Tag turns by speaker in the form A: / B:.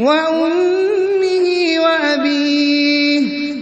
A: وأم